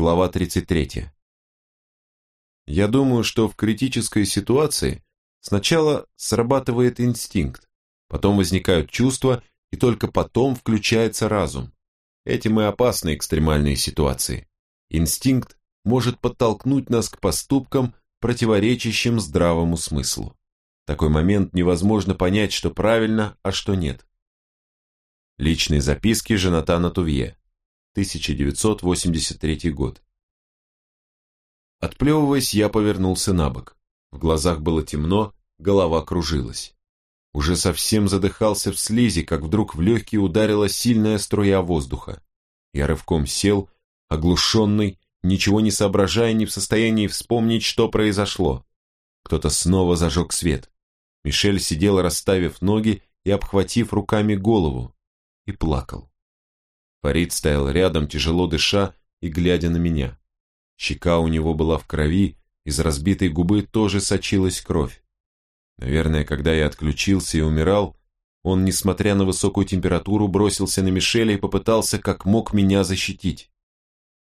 Глава 33. Я думаю, что в критической ситуации сначала срабатывает инстинкт, потом возникают чувства, и только потом включается разум. Этим и опасны экстремальные ситуации. Инстинкт может подтолкнуть нас к поступкам, противоречащим здравому смыслу. В такой момент невозможно понять, что правильно, а что нет. Личные записки Жанатана Тувье, 1983 год. Отплевываясь, я повернулся на бок. В глазах было темно, голова кружилась. Уже совсем задыхался в слизи, как вдруг в легкие ударила сильная струя воздуха. Я рывком сел, оглушенный, ничего не соображая, не в состоянии вспомнить, что произошло. Кто-то снова зажег свет. Мишель сидел, расставив ноги и обхватив руками голову, и плакал. Фарид стоял рядом, тяжело дыша и глядя на меня. Щека у него была в крови, из разбитой губы тоже сочилась кровь. Наверное, когда я отключился и умирал, он, несмотря на высокую температуру, бросился на Мишеля и попытался как мог меня защитить.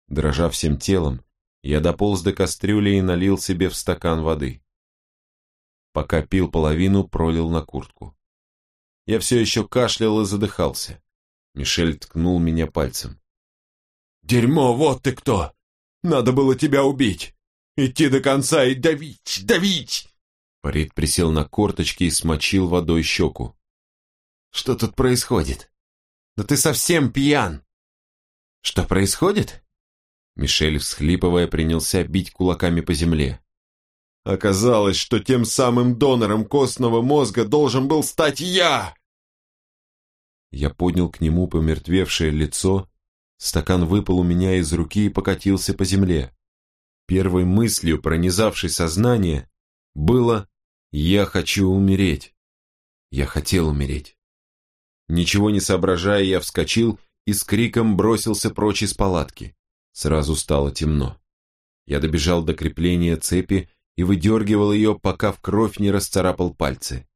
Дрожа всем телом, я дополз до кастрюли и налил себе в стакан воды. Пока пил половину, пролил на куртку. Я все еще кашлял и задыхался. Мишель ткнул меня пальцем. «Дерьмо, вот ты кто! Надо было тебя убить! Идти до конца и давить, давить!» Фарид присел на корточки и смочил водой щеку. «Что тут происходит? Да ты совсем пьян!» «Что происходит?» Мишель, всхлипывая, принялся бить кулаками по земле. «Оказалось, что тем самым донором костного мозга должен был стать я!» Я поднял к нему помертвевшее лицо, стакан выпал у меня из руки и покатился по земле. Первой мыслью, пронизавшей сознание, было «Я хочу умереть». Я хотел умереть. Ничего не соображая, я вскочил и с криком бросился прочь из палатки. Сразу стало темно. Я добежал до крепления цепи и выдергивал ее, пока в кровь не расцарапал пальцы.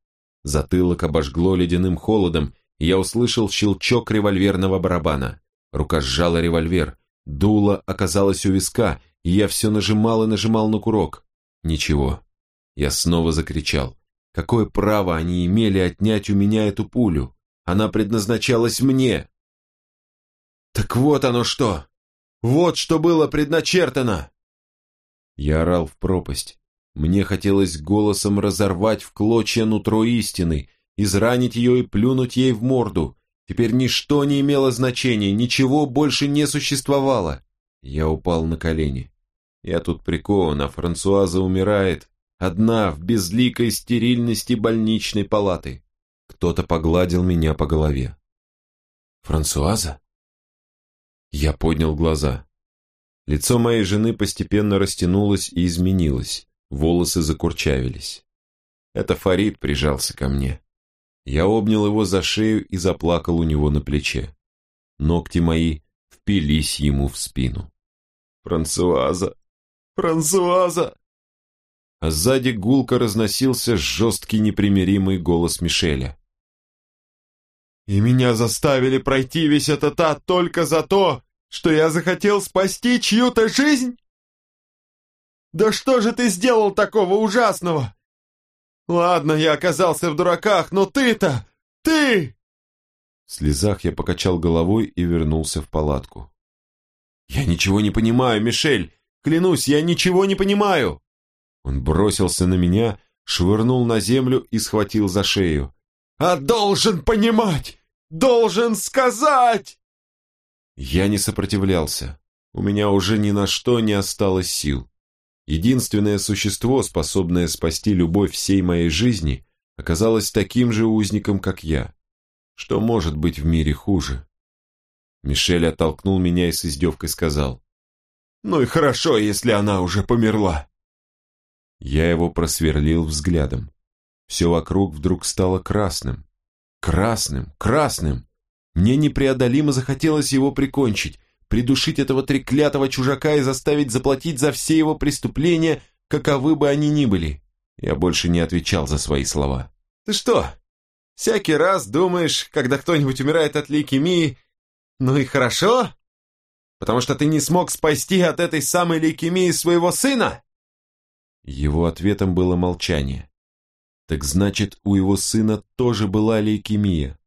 Затылок обожгло ледяным холодом, я услышал щелчок револьверного барабана. Рука сжала револьвер, дуло оказалось у виска, и я все нажимал и нажимал на курок. Ничего. Я снова закричал. Какое право они имели отнять у меня эту пулю? Она предназначалась мне. Так вот оно что! Вот что было предначертано!» Я орал в пропасть. Мне хотелось голосом разорвать в клочья нутро истины, изранить ее и плюнуть ей в морду. Теперь ничто не имело значения, ничего больше не существовало. Я упал на колени. Я тут прикован, а Франсуаза умирает, одна в безликой стерильности больничной палаты. Кто-то погладил меня по голове. «Франсуаза?» Я поднял глаза. Лицо моей жены постепенно растянулось и изменилось, волосы закурчавились. Это Фарид прижался ко мне. Я обнял его за шею и заплакал у него на плече. Ногти мои впились ему в спину. «Франсуаза! Франсуаза!» А сзади гулко разносился жесткий непримиримый голос Мишеля. И меня заставили пройти весь этот ад только за то, что я захотел спасти чью-то жизнь? Да что же ты сделал такого ужасного? Ладно, я оказался в дураках, но ты-то, ты! В слезах я покачал головой и вернулся в палатку. «Я ничего не понимаю, Мишель! Клянусь, я ничего не понимаю!» Он бросился на меня, швырнул на землю и схватил за шею. «А должен понимать! должен сказать!» Я не сопротивлялся. У меня уже ни на что не осталось сил. Единственное существо, способное спасти любовь всей моей жизни, оказалось таким же узником, как я. Что может быть в мире хуже? Мишель оттолкнул меня и с издевкой сказал. «Ну и хорошо, если она уже померла». Я его просверлил взглядом. Все вокруг вдруг стало красным. Красным, красным. Мне непреодолимо захотелось его прикончить, придушить этого треклятого чужака и заставить заплатить за все его преступления, каковы бы они ни были. Я больше не отвечал за свои слова. «Ты что, всякий раз думаешь, когда кто-нибудь умирает от лейкемии, ну и хорошо?» Потому что ты не смог спасти от этой самой лейкемии своего сына?» Его ответом было молчание. Так значит, у его сына тоже была лейкемия.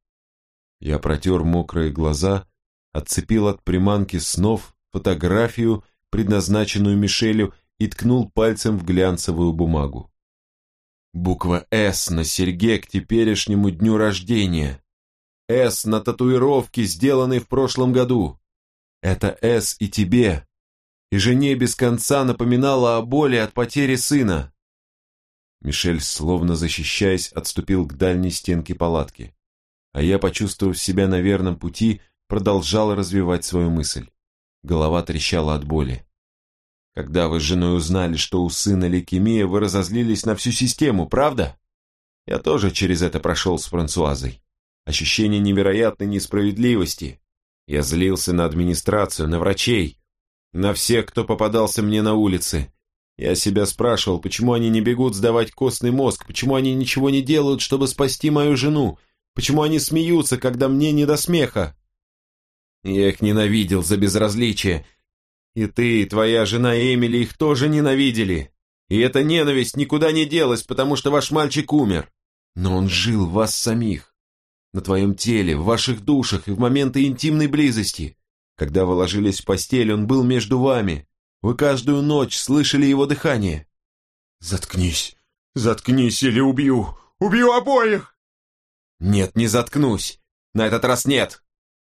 Я протер мокрые глаза, отцепил от приманки снов фотографию, предназначенную Мишелю, и ткнул пальцем в глянцевую бумагу. Буква «С» на серьге к теперешнему дню рождения. «С» на татуировке, сделанной в прошлом году. Это «С» и тебе. И жене без конца напоминала о боли от потери сына. Мишель, словно защищаясь, отступил к дальней стенке палатки. А я, почувствовав себя на верном пути, продолжал развивать свою мысль. Голова трещала от боли. Когда вы с женой узнали, что у сына лейкемия, вы разозлились на всю систему, правда? Я тоже через это прошел с Франсуазой. Ощущение невероятной несправедливости. Я злился на администрацию, на врачей, на всех, кто попадался мне на улице. Я себя спрашивал, почему они не бегут сдавать костный мозг, почему они ничего не делают, чтобы спасти мою жену, почему они смеются, когда мне не до смеха. Я их ненавидел за безразличие, и ты, и твоя жена Эмили их тоже ненавидели. И эта ненависть никуда не делась, потому что ваш мальчик умер. Но он жил в вас самих, на твоем теле, в ваших душах и в моменты интимной близости. Когда вы ложились в постель, он был между вами. Вы каждую ночь слышали его дыхание. Заткнись, заткнись или убью, убью обоих! Нет, не заткнусь. На этот раз нет.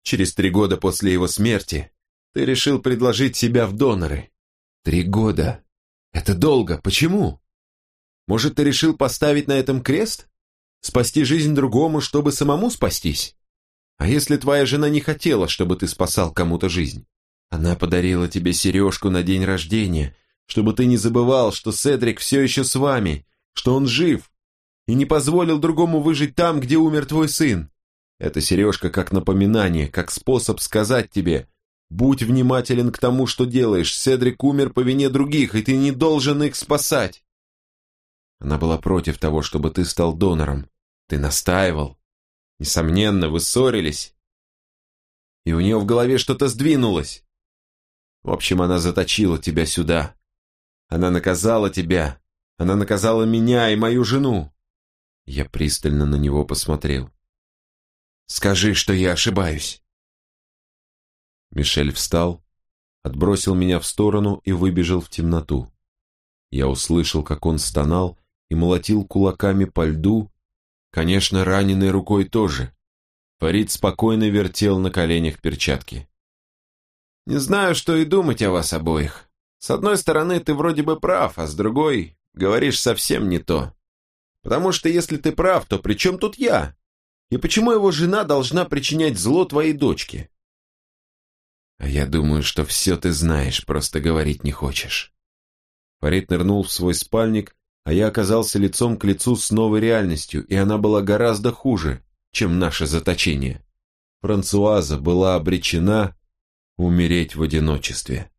Через три года после его смерти ты решил предложить себя в доноры. Три года. Это долго. Почему? Может, ты решил поставить на этом крест? Спасти жизнь другому, чтобы самому спастись? А если твоя жена не хотела, чтобы ты спасал кому-то жизнь? Она подарила тебе сережку на день рождения, чтобы ты не забывал, что Седрик все еще с вами, что он жив, и не позволил другому выжить там, где умер твой сын. Эта сережка как напоминание, как способ сказать тебе, Будь внимателен к тому, что делаешь. Седрик умер по вине других, и ты не должен их спасать. Она была против того, чтобы ты стал донором. Ты настаивал. Несомненно, вы ссорились. И у нее в голове что-то сдвинулось. В общем, она заточила тебя сюда. Она наказала тебя. Она наказала меня и мою жену. Я пристально на него посмотрел. Скажи, что я ошибаюсь. Мишель встал, отбросил меня в сторону и выбежал в темноту. Я услышал, как он стонал и молотил кулаками по льду, конечно, раненой рукой тоже. Фарид спокойно вертел на коленях перчатки. «Не знаю, что и думать о вас обоих. С одной стороны, ты вроде бы прав, а с другой, говоришь совсем не то. Потому что если ты прав, то при чем тут я? И почему его жена должна причинять зло твоей дочке? А я думаю, что все ты знаешь, просто говорить не хочешь. Фарид нырнул в свой спальник, а я оказался лицом к лицу с новой реальностью, и она была гораздо хуже, чем наше заточение. Франсуаза была обречена умереть в одиночестве.